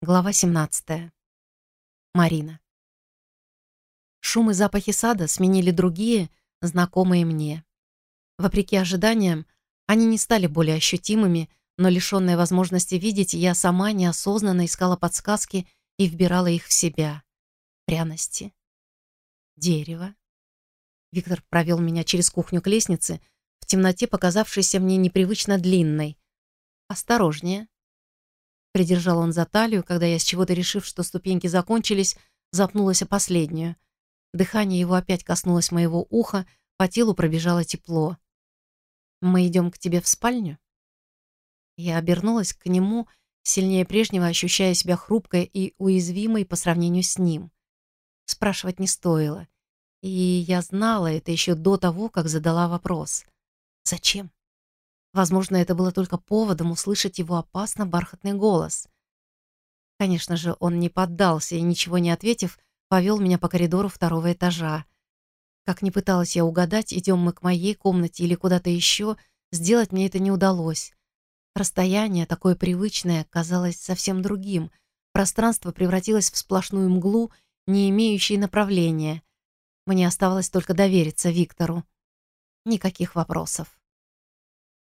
Глава 17. Марина. Шум и запахи сада сменили другие, знакомые мне. Вопреки ожиданиям, они не стали более ощутимыми, но лишённая возможности видеть, я сама неосознанно искала подсказки и вбирала их в себя. Пряности. Дерево. Виктор провел меня через кухню к лестнице, в темноте показавшейся мне непривычно длинной. «Осторожнее», Придержал он за талию, когда я, с чего-то решив, что ступеньки закончились, запнулась о последнюю. Дыхание его опять коснулось моего уха, по телу пробежало тепло. «Мы идем к тебе в спальню?» Я обернулась к нему, сильнее прежнего ощущая себя хрупкой и уязвимой по сравнению с ним. Спрашивать не стоило. И я знала это еще до того, как задала вопрос. «Зачем?» Возможно, это было только поводом услышать его опасно бархатный голос. Конечно же, он не поддался и, ничего не ответив, повел меня по коридору второго этажа. Как ни пыталась я угадать, идем мы к моей комнате или куда-то еще, сделать мне это не удалось. Расстояние, такое привычное, казалось совсем другим. Пространство превратилось в сплошную мглу, не имеющую направления. Мне оставалось только довериться Виктору. Никаких вопросов.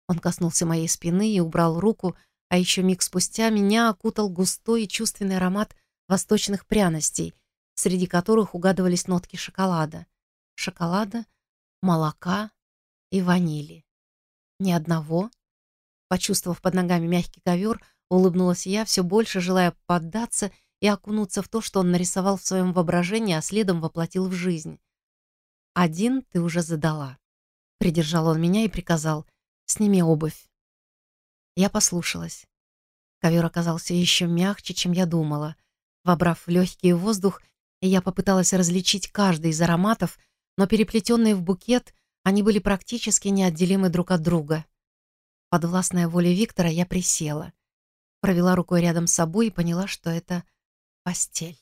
Он коснулся моей спины и убрал руку, а еще миг спустя меня окутал густой и чувственный аромат восточных пряностей, среди которых угадывались нотки шоколада. Шоколада, молока и ванили. Ни одного. Почувствовав под ногами мягкий ковер, улыбнулась я, все больше желая поддаться и окунуться в то, что он нарисовал в своем воображении, а следом воплотил в жизнь. «Один ты уже задала». Придержал он меня и приказал Сними обувь». Я послушалась. Ковер оказался еще мягче, чем я думала. Вобрав легкий воздух, я попыталась различить каждый из ароматов, но переплетенные в букет, они были практически неотделимы друг от друга. Под властной волей Виктора я присела, провела рукой рядом с собой и поняла, что это постель.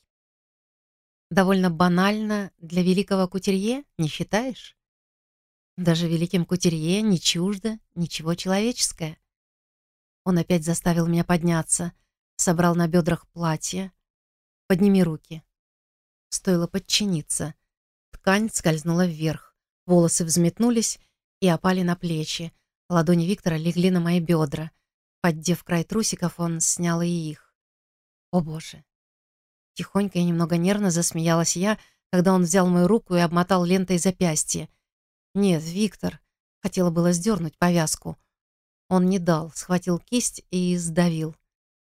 Довольно банально для великого кутерье, не считаешь? Даже великим кутерье не чуждо ничего человеческое. Он опять заставил меня подняться, собрал на бедрах платье. «Подними руки». Стоило подчиниться. Ткань скользнула вверх, волосы взметнулись и опали на плечи. Ладони Виктора легли на мои бедра. Поддев край трусиков, он снял и их. О боже! Тихонько и немного нервно засмеялась я, когда он взял мою руку и обмотал лентой запястье — «Нет, Виктор». Хотела было сдернуть повязку. Он не дал, схватил кисть и сдавил.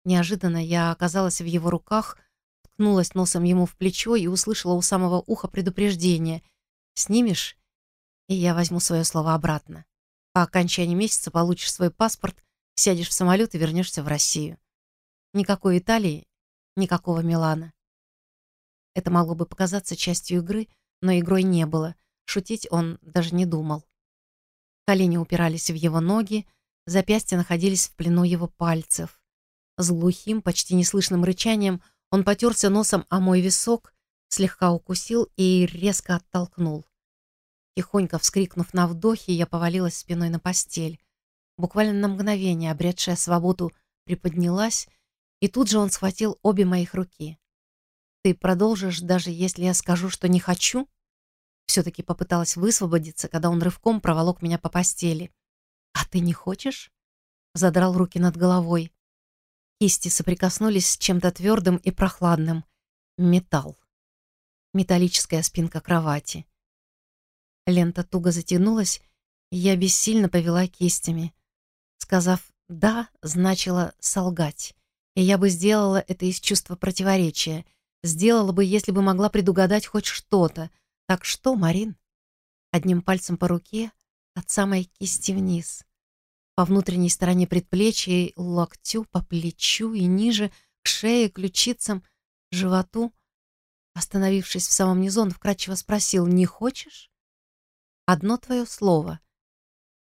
Неожиданно я оказалась в его руках, ткнулась носом ему в плечо и услышала у самого уха предупреждение. «Снимешь, и я возьму свое слово обратно. По окончании месяца получишь свой паспорт, сядешь в самолет и вернешься в Россию. Никакой Италии, никакого Милана». Это могло бы показаться частью игры, но игрой не было — Шутить он даже не думал. Колени упирались в его ноги, запястья находились в плену его пальцев. С глухим, почти неслышным рычанием он потерся носом о мой висок, слегка укусил и резко оттолкнул. Тихонько вскрикнув на вдохе, я повалилась спиной на постель. Буквально на мгновение, обретшая свободу, приподнялась, и тут же он схватил обе моих руки. «Ты продолжишь, даже если я скажу, что не хочу?» Все-таки попыталась высвободиться, когда он рывком проволок меня по постели. «А ты не хочешь?» Задрал руки над головой. Кисти соприкоснулись с чем-то твердым и прохладным. Металл. Металлическая спинка кровати. Лента туго затянулась, и я бессильно повела кистями. Сказав «да», значило «солгать». И я бы сделала это из чувства противоречия. Сделала бы, если бы могла предугадать хоть что-то — так что, Марин? Одним пальцем по руке, от самой кисти вниз. По внутренней стороне предплечья, локтю, по плечу и ниже, к шее, ключицам, животу. Остановившись в самом низу, он вкратчиво спросил, «Не хочешь?» «Одно твое слово».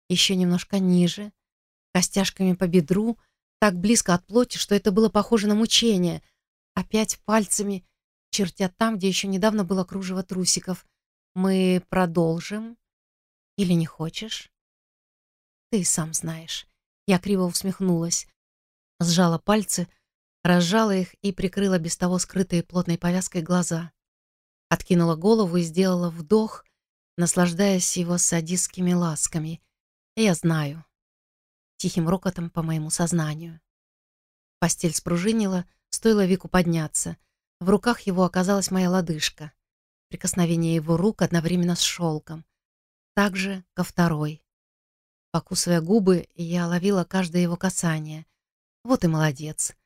Еще немножко ниже, костяшками по бедру, так близко от плоти, что это было похоже на мучение. Опять пальцами, чертя там, где еще недавно было кружево трусиков. Мы продолжим? Или не хочешь? Ты сам знаешь. Я криво усмехнулась, сжала пальцы, разжала их и прикрыла без того скрытые плотной повязкой глаза. Откинула голову и сделала вдох, наслаждаясь его садистскими ласками. Я знаю. Тихим рокотом по моему сознанию. Постель спружинила, стоило Вику подняться. В руках его оказалась моя лодыжка. Прикосновение его рук одновременно с шелком. Также ко второй. Покусывая губы, я ловила каждое его касание. Вот и молодец.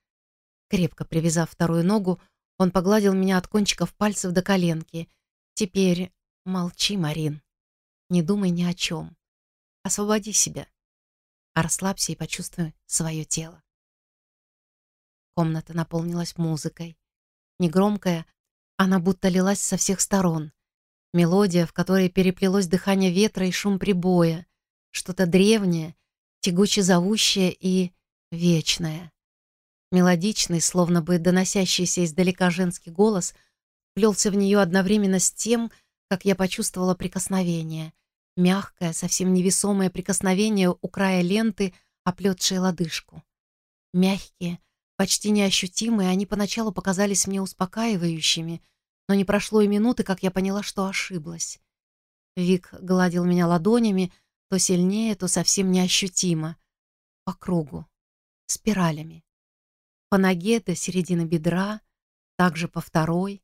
Крепко привязав вторую ногу, он погладил меня от кончиков пальцев до коленки. Теперь молчи, Марин. Не думай ни о чем. Освободи себя. А расслабься и почувствуй свое тело. Комната наполнилась музыкой. Негромкая, она будто лилась со всех сторон. Мелодия, в которой переплелось дыхание ветра и шум прибоя. Что-то древнее, тягуче зовущее и вечное. Мелодичный, словно бы доносящийся издалека женский голос, плелся в нее одновременно с тем, как я почувствовала прикосновение. Мягкое, совсем невесомое прикосновение у края ленты, оплетшей лодыжку. Мягкие, почти неощутимые, они поначалу показались мне успокаивающими, но не прошло и минуты, как я поняла, что ошиблась. Вик гладил меня ладонями, то сильнее, то совсем неощутимо, по кругу, спиралями. По ноге до середины бедра, также по второй.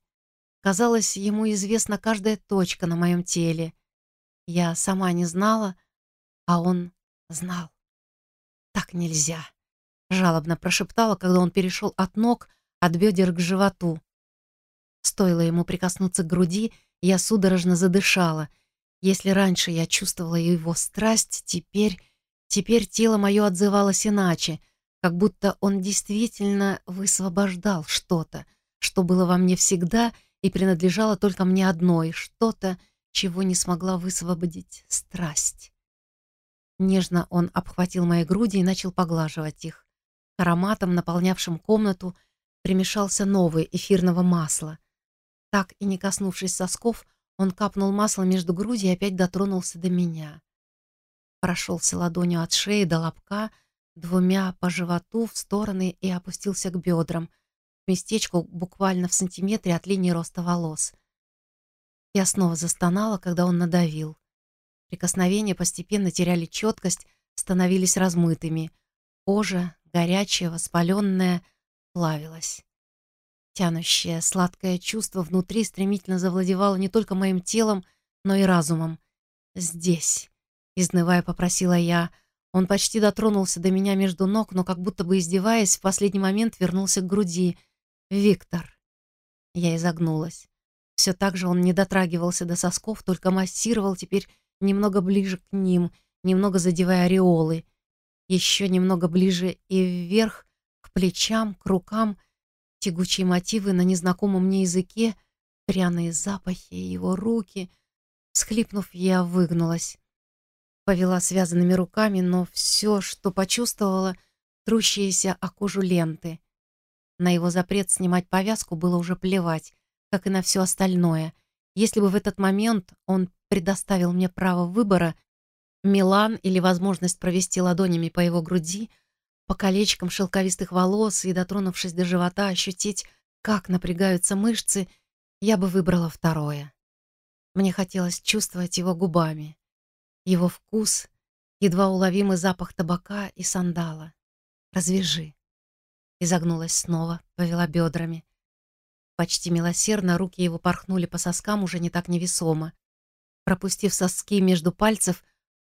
Казалось, ему известна каждая точка на моем теле. Я сама не знала, а он знал. Так нельзя, жалобно прошептала, когда он перешел от ног, от бедер к животу. Стоило ему прикоснуться к груди, я судорожно задышала. Если раньше я чувствовала его страсть, теперь... Теперь тело мое отзывалось иначе — как будто он действительно высвобождал что-то, что было во мне всегда и принадлежало только мне одной, что-то, чего не смогла высвободить страсть. Нежно он обхватил мои груди и начал поглаживать их. Ароматом, наполнявшим комнату, примешался новый эфирного масла. Так и не коснувшись сосков, он капнул масло между груди и опять дотронулся до меня. Прошелся ладонью от шеи до лобка, двумя по животу в стороны и опустился к бедрам, к местечку буквально в сантиметре от линии роста волос. Я снова застонала, когда он надавил. Прикосновения постепенно теряли четкость, становились размытыми. Кожа, горячая, воспаленная, плавилась. Тянущее, сладкое чувство внутри стремительно завладевало не только моим телом, но и разумом. «Здесь», — изнывая, попросила я, — он почти дотронулся до меня между ног, но как будто бы издеваясь, в последний момент вернулся к груди. «Виктор!» Я изогнулась. Все так же он не дотрагивался до сосков, только массировал теперь немного ближе к ним, немного задевая ореолы. Еще немного ближе и вверх, к плечам, к рукам. Тягучие мотивы на незнакомом мне языке, пряные запахи, его руки. Схлипнув, я выгнулась. Повела связанными руками, но все, что почувствовала, трущиеся о кожу ленты. На его запрет снимать повязку было уже плевать, как и на все остальное. Если бы в этот момент он предоставил мне право выбора, Милан или возможность провести ладонями по его груди, по колечкам шелковистых волос и, дотронувшись до живота, ощутить, как напрягаются мышцы, я бы выбрала второе. Мне хотелось чувствовать его губами, его вкус, едва уловимый запах табака и сандала. «Развяжи». Изогнулась снова, повела бедрами. Почти милосердно руки его порхнули по соскам уже не так невесомо. Пропустив соски между пальцев,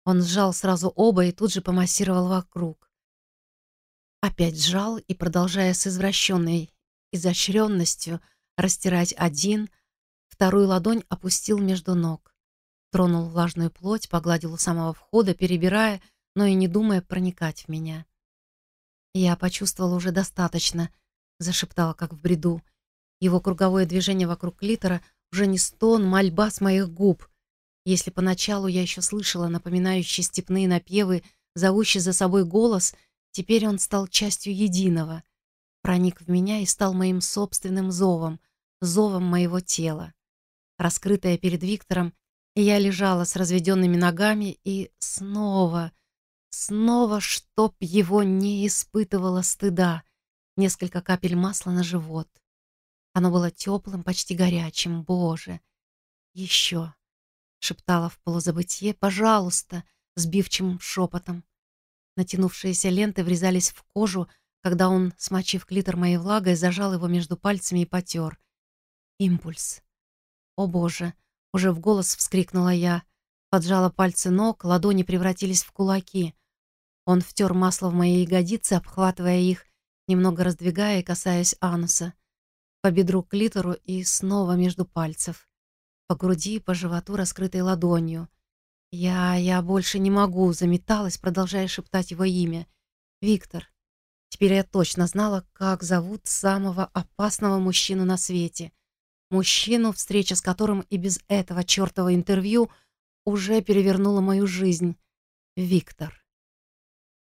он сжал сразу оба и тут же помассировал вокруг. Опять сжал и, продолжая с извращенной изощренностью растирать один, вторую ладонь опустил между ног. Тронул влажную плоть, погладил у самого входа, перебирая, но и не думая проникать в меня. «Я почувствовала уже достаточно», — зашептала, как в бреду. Его круговое движение вокруг клитора уже не стон, мольба с моих губ. Если поначалу я еще слышала напоминающие степные напевы, зовущий за собой голос, теперь он стал частью единого. Проник в меня и стал моим собственным зовом, зовом моего тела. Раскрытая перед Виктором, я лежала с разведенными ногами и снова, снова, чтоб его не испытывала стыда. несколько капель масла на живот. Оно было теплым, почти горячим. Боже! Еще! Шептала в полузабытие. Пожалуйста! Сбивчивым шепотом. Натянувшиеся ленты врезались в кожу, когда он, смочив клитор моей влагой, зажал его между пальцами и потер. Импульс. О боже! Уже в голос вскрикнула я. Поджала пальцы ног, ладони превратились в кулаки. Он втер масло в мои ягодицы, обхватывая их, немного раздвигая и касаясь ануса. По бедру к литеру и снова между пальцев. По груди и по животу, раскрытой ладонью. «Я... я больше не могу», — заметалась, продолжая шептать его имя. «Виктор». Теперь я точно знала, как зовут самого опасного мужчину на свете. Мужчину, встреча с которым и без этого чертова интервью уже перевернула мою жизнь. Виктор.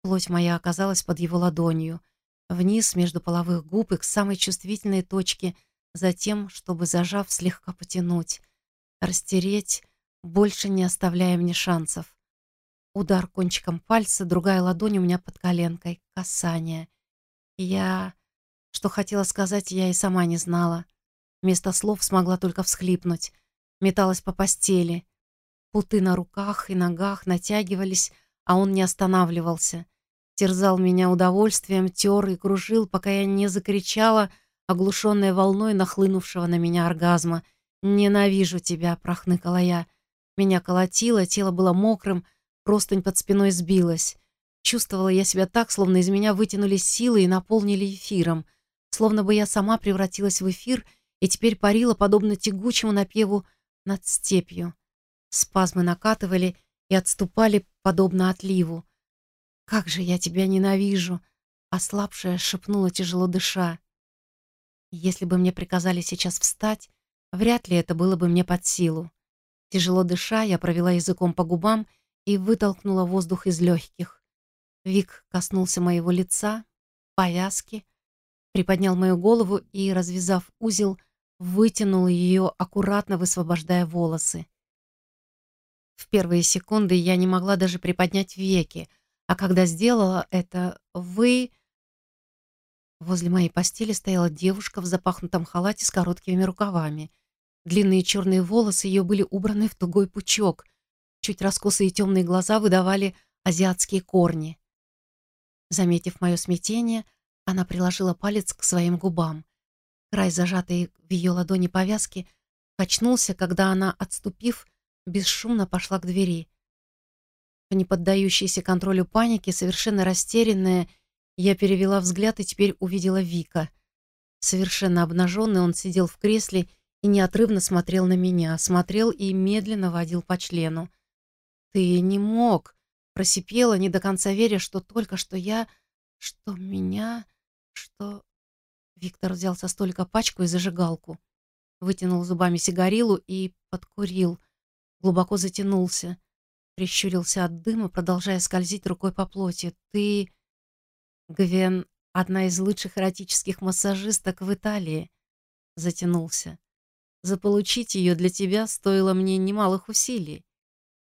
Плоть моя оказалась под его ладонью — вниз между половых губ и к самой чувствительной точке, затем, чтобы, зажав, слегка потянуть, растереть, больше не оставляя мне шансов. Удар кончиком пальца, другая ладонь у меня под коленкой, касание. Я... Что хотела сказать, я и сама не знала. Вместо слов смогла только всхлипнуть. Металась по постели. Путы на руках и ногах натягивались, а он не останавливался терзал меня удовольствием, тер и кружил, пока я не закричала, оглушенная волной нахлынувшего на меня оргазма. «Ненавижу тебя!» — прохныкала я. Меня колотило, тело было мокрым, простынь под спиной сбилась. Чувствовала я себя так, словно из меня вытянули силы и наполнили эфиром, словно бы я сама превратилась в эфир и теперь парила, подобно тягучему напеву над степью. Спазмы накатывали и отступали, подобно отливу. «Как же я тебя ненавижу!» Ослабшая шепнула, тяжело дыша. Если бы мне приказали сейчас встать, вряд ли это было бы мне под силу. Тяжело дыша, я провела языком по губам и вытолкнула воздух из легких. Вик коснулся моего лица, повязки, приподнял мою голову и, развязав узел, вытянул ее, аккуратно высвобождая волосы. В первые секунды я не могла даже приподнять веки, а когда сделала это, вы... Возле моей постели стояла девушка в запахнутом халате с короткими рукавами. Длинные черные волосы ее были убраны в тугой пучок. Чуть раскосые темные глаза выдавали азиатские корни. Заметив мое смятение, она приложила палец к своим губам. Край, зажатый в ее ладони повязки, качнулся, когда она, отступив, бесшумно пошла к двери. В неподдающейся контролю панике, совершенно растерянная, я перевела взгляд и теперь увидела Вика. Совершенно обнаженный он сидел в кресле и неотрывно смотрел на меня, смотрел и медленно водил по члену. «Ты не мог!» — просипела, не до конца веря, что только что я... что меня... что... Виктор взял со столика пачку и зажигалку. Вытянул зубами сигарилу и подкурил. Глубоко затянулся. Прищурился от дыма, продолжая скользить рукой по плоти. «Ты...» «Гвен, одна из лучших эротических массажисток в Италии», — затянулся. «Заполучить ее для тебя стоило мне немалых усилий».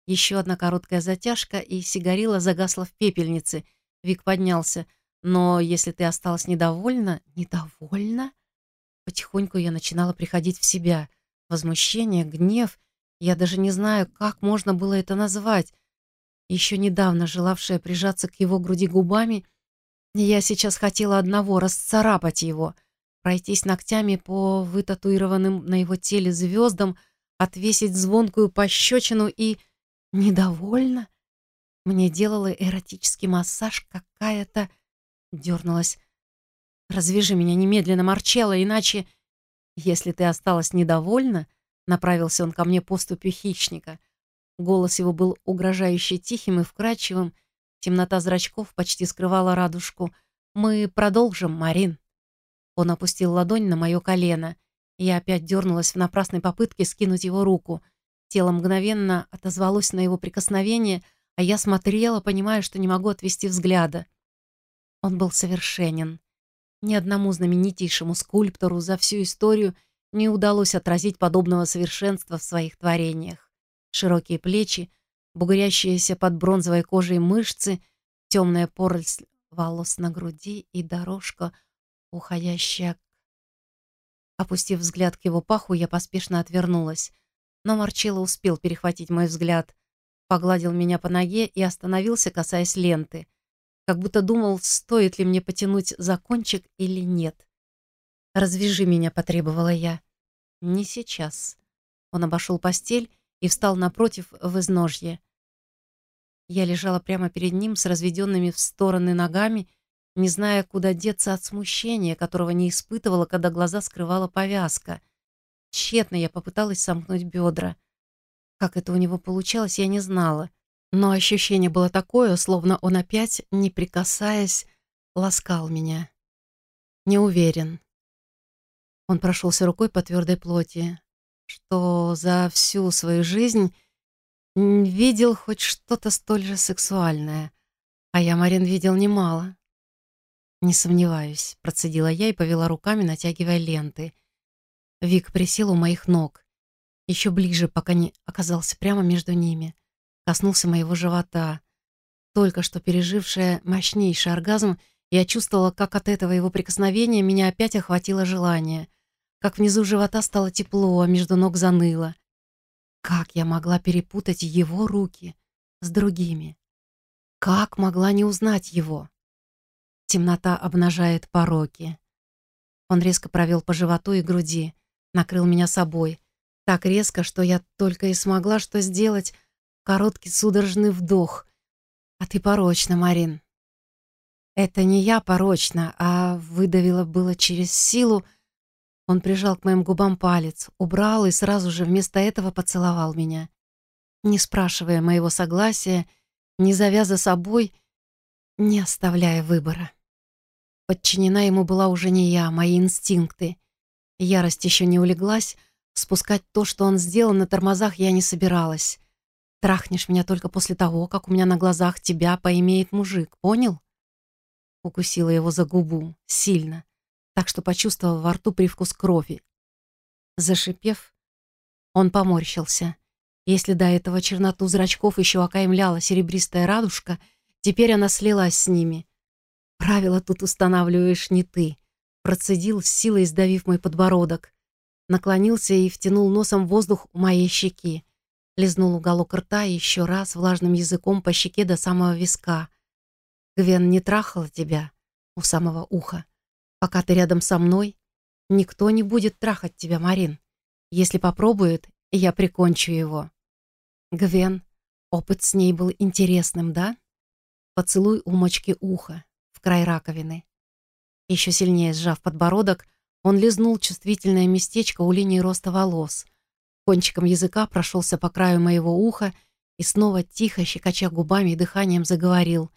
Еще одна короткая затяжка, и сигарила загасла в пепельнице. Вик поднялся. «Но если ты осталась недовольна...» «Недовольна?» Потихоньку я начинала приходить в себя. Возмущение, гнев я даже не знаю, как можно было это назвать. Еще недавно желавшая прижаться к его груди губами, я сейчас хотела одного — расцарапать его, пройтись ногтями по вытатуированным на его теле звездам, отвесить звонкую пощечину и... Недовольна? Мне делала эротический массаж какая-то... Дернулась. «Развяжи меня немедленно, Марчелла, иначе...» «Если ты осталась недовольна, Направился он ко мне поступью хищника. Голос его был угрожающе тихим и вкрадчивым. Темнота зрачков почти скрывала радужку. «Мы продолжим, Марин». Он опустил ладонь на мое колено. Я опять дернулась в напрасной попытке скинуть его руку. Тело мгновенно отозвалось на его прикосновение, а я смотрела, понимая, что не могу отвести взгляда. Он был совершенен. Ни одному знаменитейшему скульптору за всю историю не удалось отразить подобного совершенства в своих творениях. Широкие плечи, бугрящиеся под бронзовой кожей мышцы, темная поросль волос на груди и дорожка, уходящая Опустив взгляд к его паху, я поспешно отвернулась. Но Марчелло успел перехватить мой взгляд, погладил меня по ноге и остановился, касаясь ленты, как будто думал, стоит ли мне потянуть за кончик или нет. «Развяжи меня», — потребовала я. «Не сейчас». Он обошел постель и встал напротив в изножье. Я лежала прямо перед ним с разведенными в стороны ногами не зная, куда деться от смущения, которого не испытывала, когда глаза скрывала повязка. Тщетно я попыталась сомкнуть бедра. Как это у него получалось, я не знала. Но ощущение было такое, словно он опять, не прикасаясь, ласкал меня. Не уверен. Он прошелся рукой по твердой плоти, что за всю свою жизнь видел хоть что-то столь же сексуальное. А я, Марин, видел немало. «Не сомневаюсь», — процедила я и повела руками, натягивая ленты. Вик присел у моих ног. Еще ближе, пока не оказался прямо между ними. Коснулся моего живота. Только что пережившая мощнейший оргазм, я чувствовала, как от этого его прикосновения меня опять охватило желание. Как внизу живота стало тепло, а между ног заныло. Как я могла перепутать его руки с другими? Как могла не узнать его? Темнота обнажает пороки. Он резко провел по животу и груди, накрыл меня собой. Так резко, что я только и смогла что сделать короткий судорожный вдох. А ты порочна, Марин. Это не я порочна, а выдавила было через силу. Он прижал к моим губам палец, убрал и сразу же вместо этого поцеловал меня. Не спрашивая моего согласия, не завяза собой, не оставляя выбора. Подчинена ему была уже не я, мои инстинкты. Ярость еще не улеглась, спускать то, что он сделал на тормозах, я не собиралась. Трахнешь меня только после того, как у меня на глазах тебя поимеет мужик, понял? Укусила его за губу, сильно, так что почувствовала во рту привкус крови. Зашипев, он поморщился. Если до этого черноту зрачков еще окаймляла серебристая радужка, теперь она слилась с ними — «Правила тут устанавливаешь не ты», процедил с силой, сдавив мой подбородок. Наклонился и втянул носом воздух у моей щеки. Лизнул уголок рта и еще раз влажным языком по щеке до самого виска. «Гвен не трахала тебя у самого уха. Пока ты рядом со мной, никто не будет трахать тебя, Марин. Если попробует, я прикончу его». «Гвен, опыт с ней был интересным, да?» Поцелуй у мочки уха, край раковины. Еще сильнее сжав подбородок, он лизнул чувствительное местечко у линии роста волос. Кончиком языка прошелся по краю моего уха и снова тихо, щекоча губами и дыханием, заговорил.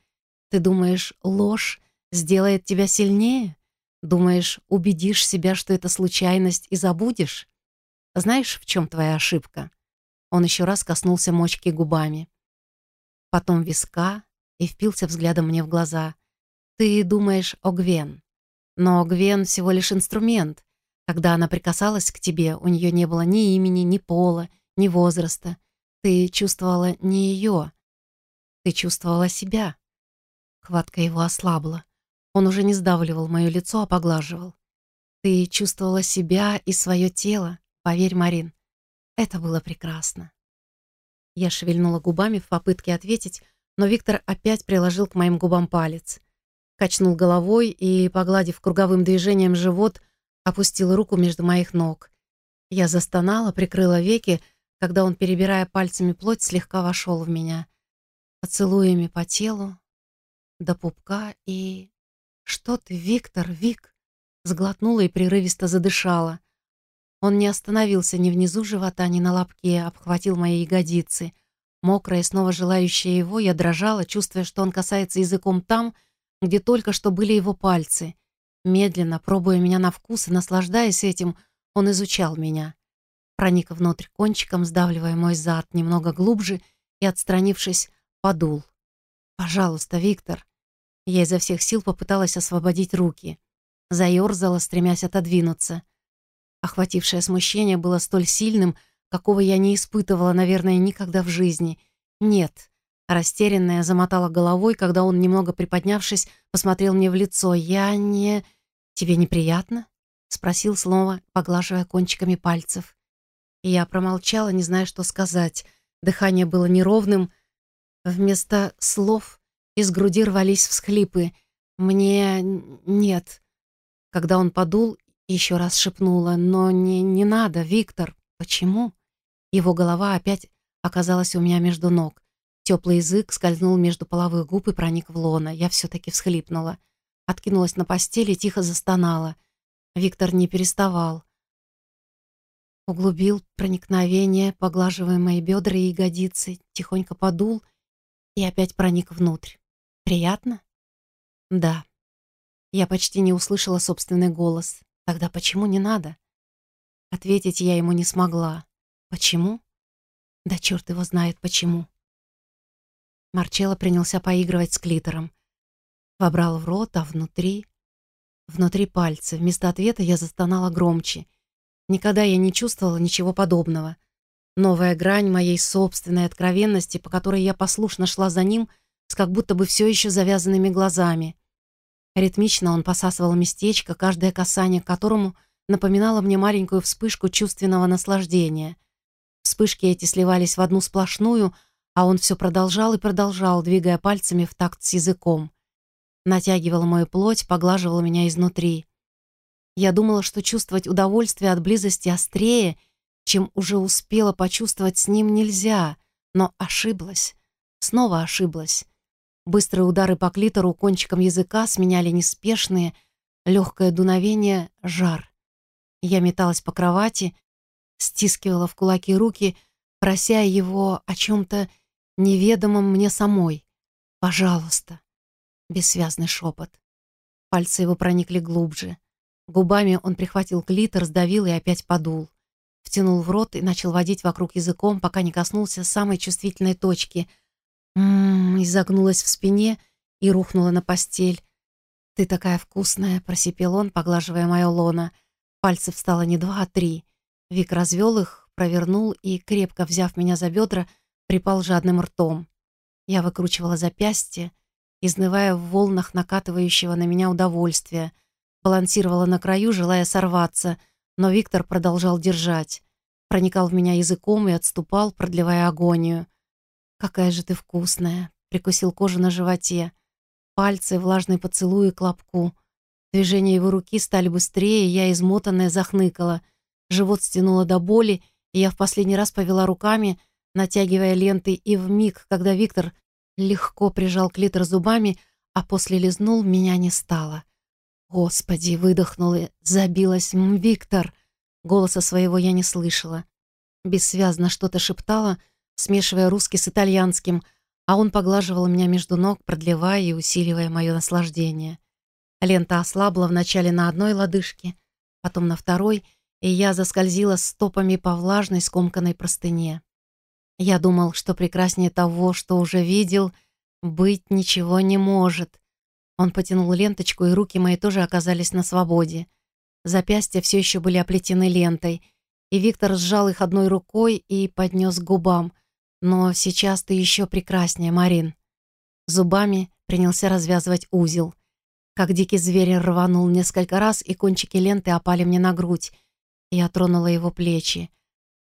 «Ты думаешь, ложь сделает тебя сильнее? Думаешь, убедишь себя, что это случайность и забудешь? Знаешь, в чем твоя ошибка?» Он еще раз коснулся мочки губами. Потом виска и впился взглядом мне в глаза. Ты думаешь о Гвен. Но Гвен всего лишь инструмент. Когда она прикасалась к тебе, у нее не было ни имени, ни пола, ни возраста. Ты чувствовала не ее. Ты чувствовала себя. Хватка его ослабла. Он уже не сдавливал мое лицо, а поглаживал. Ты чувствовала себя и свое тело, поверь, Марин. Это было прекрасно. Я шевельнула губами в попытке ответить, но Виктор опять приложил к моим губам палец качнул головой и, погладив круговым движением живот, опустил руку между моих ног. Я застонала, прикрыла веки, когда он, перебирая пальцами плоть, слегка вошел в меня. Поцелуями по телу, до пупка и... «Что ты, Виктор, Вик?» Сглотнула и прерывисто задышала. Он не остановился ни внизу живота, ни на лобке, обхватил мои ягодицы. Мокрая, снова желающая его, я дрожала, чувствуя, что он касается языком там, где только что были его пальцы. Медленно, пробуя меня на вкус и наслаждаясь этим, он изучал меня. Проник внутрь кончиком, сдавливая мой зад немного глубже и, отстранившись, подул. «Пожалуйста, Виктор». Я изо всех сил попыталась освободить руки. Заёрзала, стремясь отодвинуться. Охватившее смущение было столь сильным, какого я не испытывала, наверное, никогда в жизни. Нет, Растерянная замотала головой, когда он, немного приподнявшись, посмотрел мне в лицо. «Я не... «Тебе неприятно?» — спросил снова, поглаживая кончиками пальцев. Я промолчала, не зная, что сказать. Дыхание было неровным. Вместо слов из груди рвались всхлипы. «Мне... нет». Когда он подул, еще раз шепнула. «Но не, не надо, Виктор. Почему?» Его голова опять оказалась у меня между ног. Теплый язык скользнул между половых губ и проник в лона. Я все-таки всхлипнула. Откинулась на постели и тихо застонала. Виктор не переставал. Углубил проникновение, поглаживая мои бедра и ягодицы, тихонько подул и опять проник внутрь. Приятно? Да. Я почти не услышала собственный голос. Тогда почему не надо? Ответить я ему не смогла. Почему? Да черт его знает почему. Марчелло принялся поигрывать с клитором. Вобрал в рот, а внутри... Внутри пальцы. Вместо ответа я застонала громче. Никогда я не чувствовала ничего подобного. Новая грань моей собственной откровенности, по которой я послушно шла за ним, с как будто бы все еще завязанными глазами. Ритмично он посасывал местечко, каждое касание к которому напоминало мне маленькую вспышку чувственного наслаждения. Вспышки эти сливались в одну сплошную, а он все продолжал и продолжал, двигая пальцами в такт с языком натягивала мою плоть, поглаживала меня изнутри. Я думала, что чувствовать удовольствие от близости острее, чем уже успела почувствовать с ним нельзя, но ошиблась. Снова ошиблась. Быстрые удары по клитору кончиком языка сменяли неспешные, легкое дуновение, жар. Я металась по кровати, стискивала в кулаки руки, прося его о чем-то неведомом мне самой. «Пожалуйста, Бессвязный шепот. Пальцы его проникли глубже. Губами он прихватил клитор, сдавил и опять подул. Втянул в рот и начал водить вокруг языком, пока не коснулся самой чувствительной точки. Ммм, изогнулась в спине и рухнула на постель. «Ты такая вкусная!» — просипел он, поглаживая мое лоно. Пальцев стало не два, а три. Вик развел их, провернул и, крепко взяв меня за бедра, припал жадным ртом. Я выкручивала запястье, изнывая в волнах накатывающего на меня удовольствия. Балансировала на краю, желая сорваться, но Виктор продолжал держать. Проникал в меня языком и отступал, продлевая агонию. «Какая же ты вкусная!» — прикусил кожу на животе. Пальцы, влажный поцелуй и клопку. Движения его руки стали быстрее, я, измотанная, захныкала. Живот стянуло до боли, и я в последний раз повела руками, натягивая ленты, и в миг, когда Виктор легко прижал клитор зубами, а после лизнул, меня не стало. Господи, выдохнула, забилась, Виктор. Голоса своего я не слышала. Бессвязно что-то шептала, смешивая русский с итальянским, а он поглаживал меня между ног, продлевая и усиливая мое наслаждение. Лента ослабла вначале на одной лодыжке, потом на второй, и я заскользила стопами по влажной скомканной простыне. Я думал, что прекраснее того, что уже видел, быть ничего не может. Он потянул ленточку, и руки мои тоже оказались на свободе. Запястья все еще были оплетены лентой, и Виктор сжал их одной рукой и поднес к губам. «Но сейчас ты еще прекраснее, Марин». Зубами принялся развязывать узел. Как дикий зверь рванул несколько раз, и кончики ленты опали мне на грудь. Я тронула его плечи.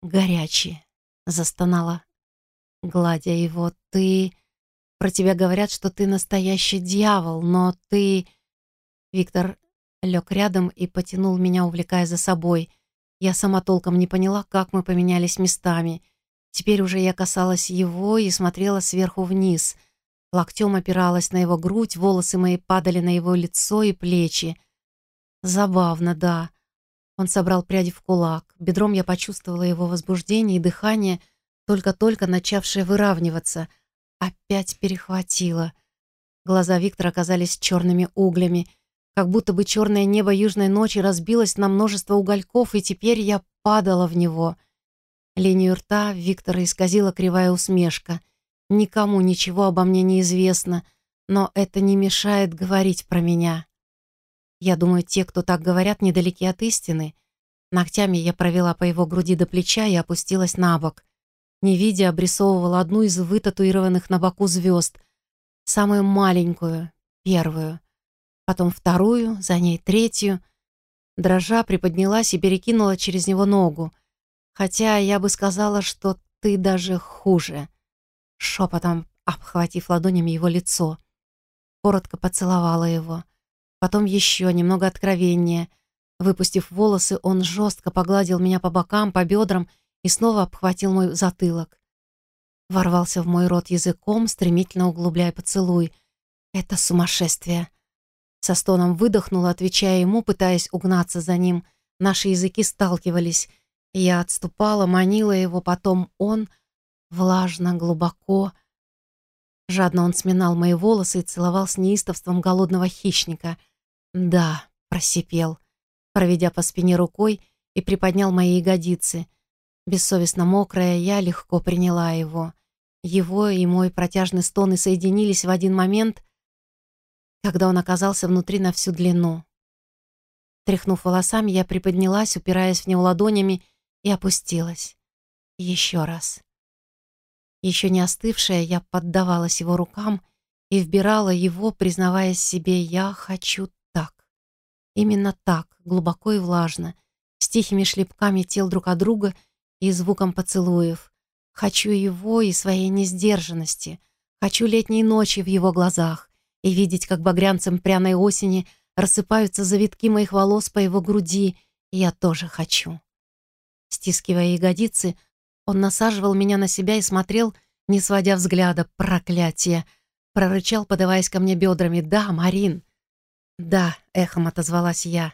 Горячие, застонала, гладя его. «Ты... Про тебя говорят, что ты настоящий дьявол, но ты...» Виктор лег рядом и потянул меня, увлекая за собой. Я сама толком не поняла, как мы поменялись местами. Теперь уже я касалась его и смотрела сверху вниз. Локтем опиралась на его грудь, волосы мои падали на его лицо и плечи. Забавно, да. Он собрал пряди в кулак. Бедром я почувствовала его возбуждение и дыхание, только-только начавшее выравниваться. Опять перехватило. Глаза Виктора оказались черными углями, как будто бы черное небо южной ночи разбилось на множество угольков, и теперь я падала в него. Линию рта Виктора исказила кривая усмешка. «Никому ничего обо мне не известно, но это не мешает говорить про меня». Я думаю, те, кто так говорят, недалеки от истины. Ногтями я провела по его груди до плеча и опустилась на бок. Не видя, обрисовывала одну из вытатуированных на боку звезд. Самую маленькую, первую. потом вторую, за ней третью. Дрожа приподнялась и перекинула через него ногу. Хотя я бы сказала, что ты даже хуже. Шепотом, обхватив ладонями его лицо. Коротко поцеловала его. Потом еще немного откровеннее. Выпустив волосы, он жестко погладил меня по бокам, по бедрам и снова обхватил мой затылок. Ворвался в мой рот языком, стремительно углубляя поцелуй. Это сумасшествие. Со стоном выдохнула, отвечая ему, пытаясь угнаться за ним. Наши языки сталкивались. Я отступала, манила его, потом он, влажно, глубоко. Жадно он сминал мои волосы и целовал с неистовством голодного хищника. «Да», — просипел, проведя по спине рукой и приподнял мои ягодицы. Бессовестно мокрая, я легко приняла его. Его и мой протяжный стоны соединились в один момент, когда он оказался внутри на всю длину. Тряхнув волосами, я приподнялась, упираясь в него ладонями, и опустилась. Еще раз. Еще не остывшая, я поддавалась его рукам и вбирала его, признавая себе «я хочу так». Именно так, глубоко и влажно, с тихими шлепками тел друг от друга и звуком поцелуев. Хочу его и своей несдержанности. Хочу летней ночи в его глазах и видеть, как багрянцем пряной осени рассыпаются завитки моих волос по его груди, и я тоже хочу. Стискивая ягодицы, он насаживал меня на себя и смотрел, не сводя взгляда, проклятие. Прорычал, подаваясь ко мне бедрами. «Да, Марин!» «Да», — эхом отозвалась я.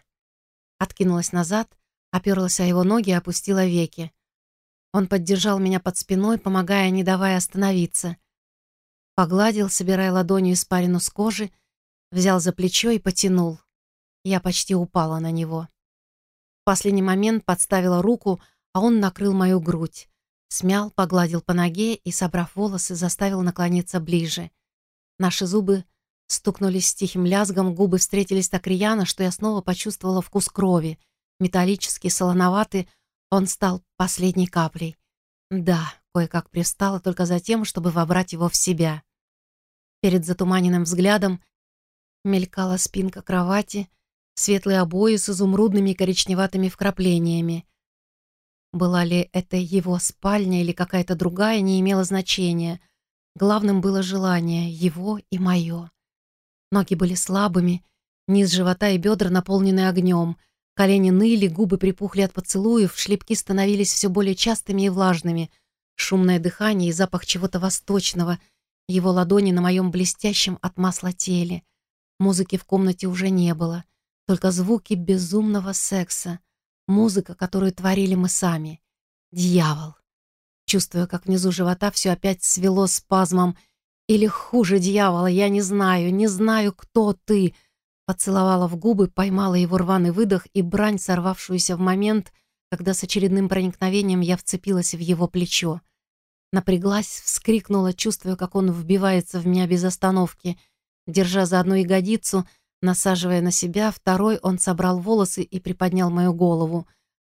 Откинулась назад, оперлась о его ноги и опустила веки. Он поддержал меня под спиной, помогая, не давая остановиться. Погладил, собирая ладонью испарину с кожи, взял за плечо и потянул. Я почти упала на него. В последний момент подставила руку, а он накрыл мою грудь. Смял, погладил по ноге и, собрав волосы, заставил наклониться ближе. Наши зубы стукнулись с тихим лязгом, губы встретились так рьяно, что я снова почувствовала вкус крови. Металлический, солоноватый, он стал последней каплей. Да, кое-как пристала только за тем, чтобы вобрать его в себя. Перед затуманенным взглядом мелькала спинка кровати, светлые обои с изумрудными коричневатыми вкраплениями. Была ли это его спальня или какая-то другая, не имело значения. Главным было желание, его и мое. Ноги были слабыми, низ живота и бедра наполнены огнем, колени ныли, губы припухли от поцелуев, шлепки становились все более частыми и влажными, шумное дыхание и запах чего-то восточного — его ладони на моем блестящем от масла теле. Музыки в комнате уже не было, только звуки безумного секса. Музыка, которую творили мы сами. Дьявол. Чувствуя, как внизу живота все опять свело спазмом. Или хуже дьявола, я не знаю, не знаю, кто ты. Поцеловала в губы, поймала его рваный выдох и брань, сорвавшуюся в момент, когда с очередным проникновением я вцепилась в его плечо. Напряглась, вскрикнула, чувствуя, как он вбивается в меня без остановки. Держа за одну ягодицу, насаживая на себя, второй он собрал волосы и приподнял мою голову.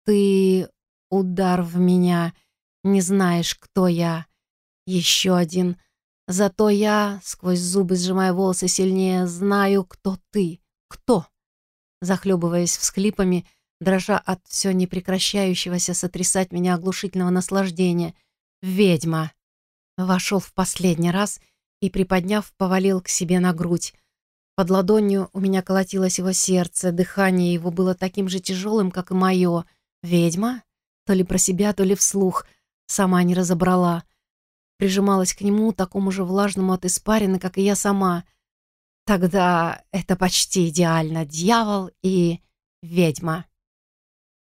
«Ты... удар в меня. Не знаешь, кто я. Еще один. Зато я, сквозь зубы сжимая волосы сильнее, знаю, кто ты. Кто?» Захлебываясь всхлипами, дрожа от все непрекращающегося сотрясать меня оглушительного наслаждения — «Ведьма!» Вошел в последний раз и, приподняв, повалил к себе на грудь. Под ладонью у меня колотилось его сердце, дыхание его было таким же тяжелым, как и мое. «Ведьма?» То ли про себя, то ли вслух. Сама не разобрала. Прижималась к нему, такому же влажному от испарины, как и я сама. Тогда это почти идеально. Дьявол и ведьма.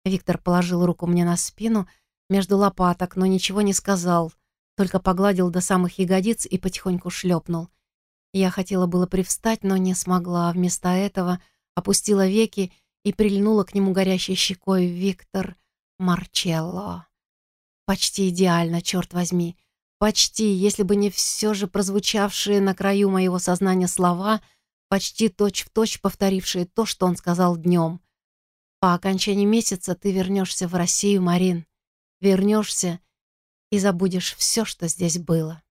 Виктор положил руку мне на спину — между лопаток, но ничего не сказал, только погладил до самых ягодиц и потихоньку шлепнул. Я хотела было привстать, но не смогла. Вместо этого опустила веки и прильнула к нему горящей щекой Виктор Марчелло. Почти идеально, черт возьми. Почти, если бы не все же прозвучавшие на краю моего сознания слова, почти точь-в-точь точь повторившие то, что он сказал днем. По окончании месяца ты вернешься в Россию, Марин вернешься и забудешь все, что здесь было.